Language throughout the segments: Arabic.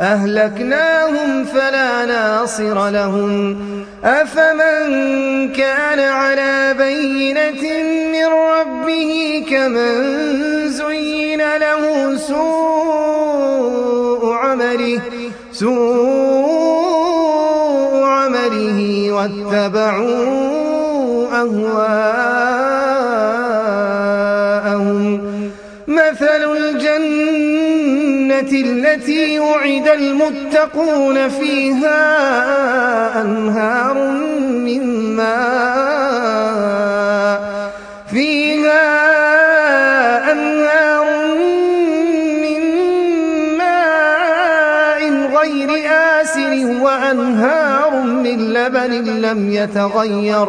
أهلكناهم فلا ناصر لهم. أفمن كان على بينة من ربه كمن زين له سوء عمله سوء عمله واتبعوا أهواءهم التي وعد المتقون فيها أنهار من ماء. فيها أنهار من ماء غير آسر وأنهار من لبن لم يتغير.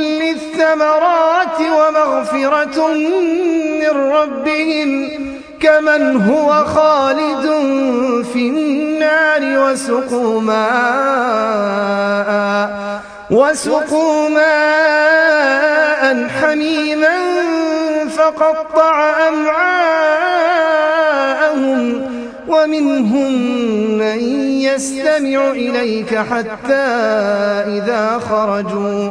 كل الثمرات ومغفرة من ربهم كمن هو خالد في النار وسقوا ماء وسقوا ماء حميما فقطع أمعاءهم ومنهم من يستمع إليك حتى إذا خرجوا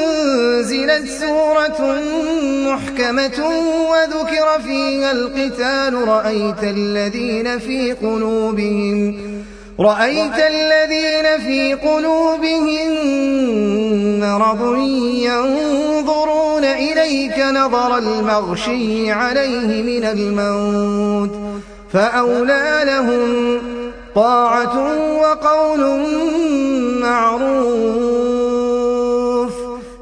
سورة محكمة وذكر فيها القتال رأيت الذين في قلوبهم رأيت الذين في قلوبهم مرض ينظرون إليك نظر المغشي عليه من الموت فأولى لهم طاعة وقول معروف.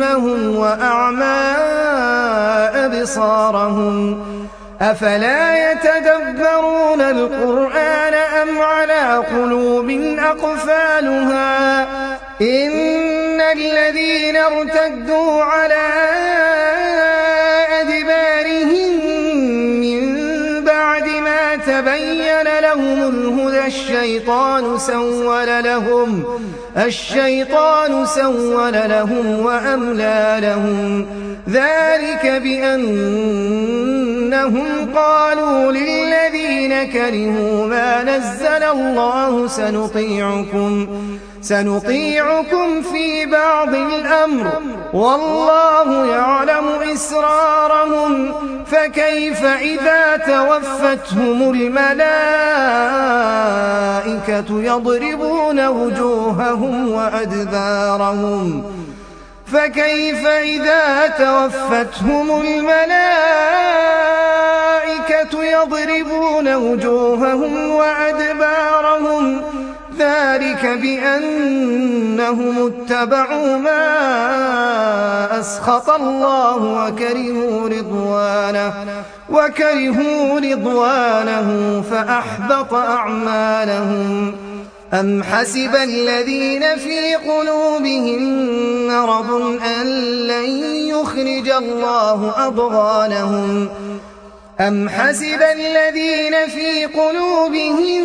فأصمهم وأعمى أبصارهم أفلا يتدبرون القرآن أم على قلوب أقفالها إن الذين ارتدوا على أدبارهم من بعد ما تبين لهم الهدى الشيطان سول لهم. الشيطان سول لهم وأملى لهم. ذلك بأنهم قالوا للذين كرهوا ما نزل الله سنطيعكم سنطيعكم في بعض الأمر. والله يعلم إسرارهم. فكيف إذا توفتهم الملائكة يضربون وجوههم وأدبارهم؟ فكيف إذا توفتهم الملائكة يضربون وجوههم وأدبارهم؟ ذلك بأنهم اتبعوا ما أسخط الله وكرهوا رضوانه وكرهوا رضوانه فأحبط أعمالهم. أم حسب الذين في قلوبهم مرض أن لن يخرج الله أضغانهم؟ أم حسب الذين في قلوبهم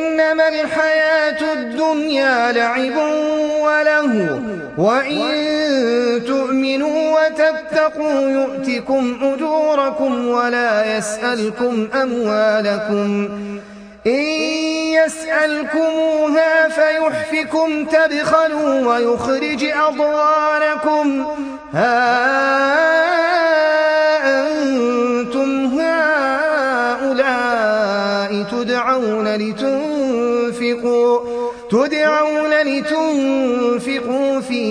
إنما الحياة الدنيا لعب وله وإن تؤمنوا وتتقوا يؤتكم أجوركم ولا يسألكم أموالكم. إن يسألكموها فيحفكم تبخلوا ويخرج أضوانكم ها